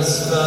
نصفه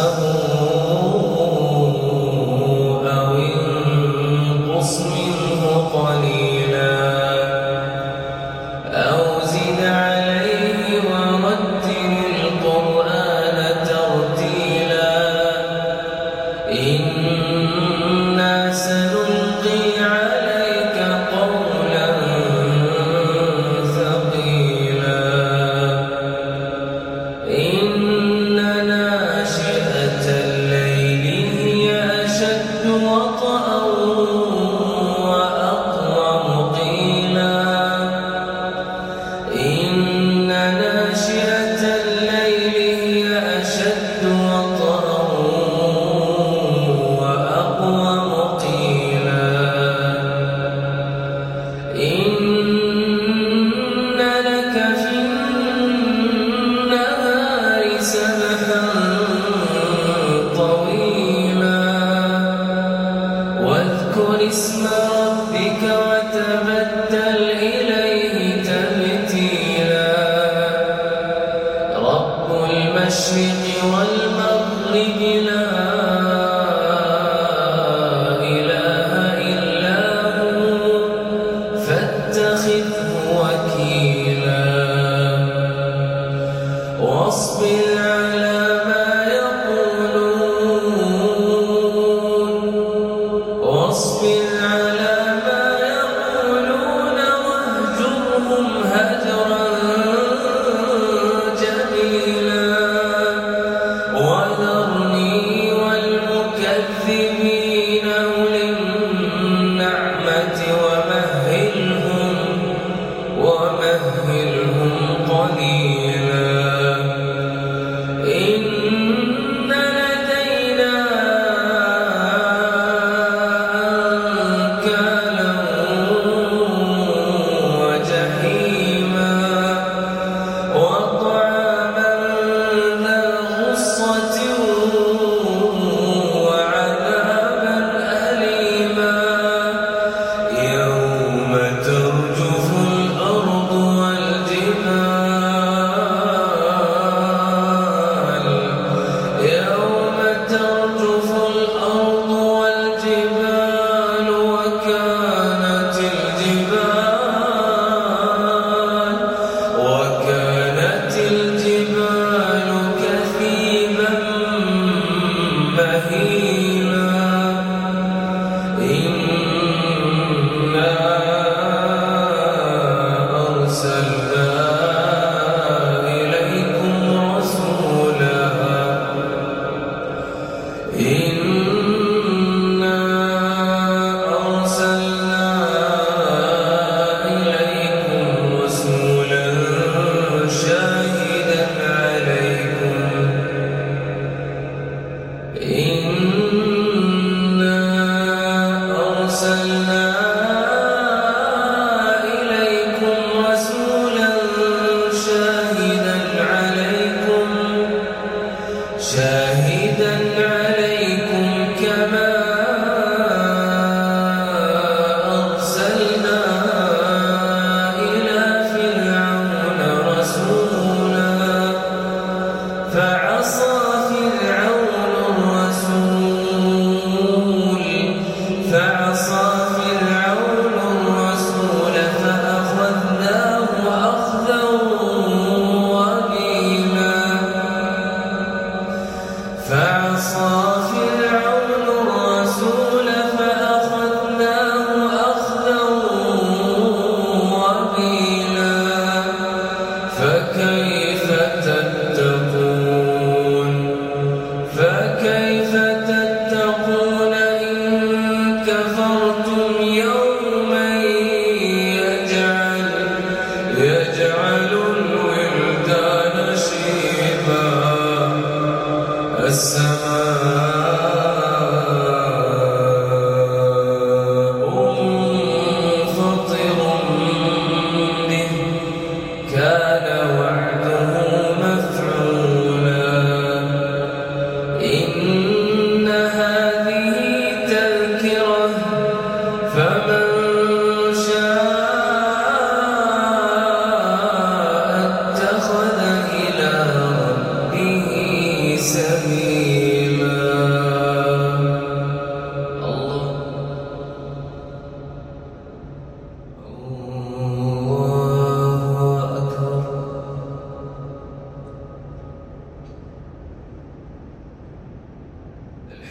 واصبر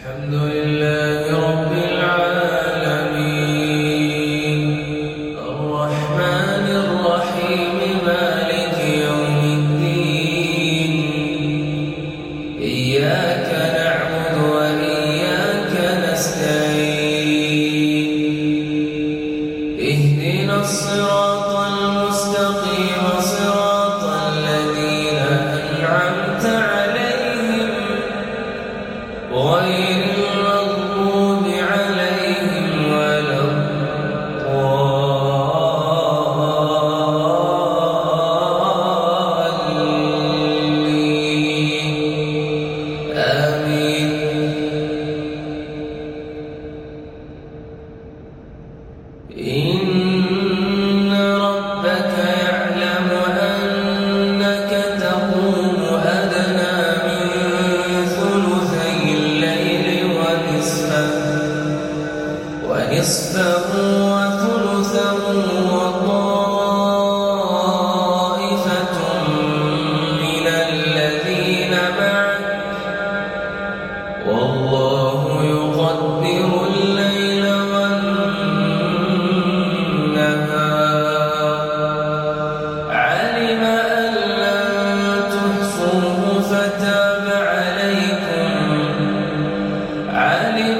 الحمد لله. عالم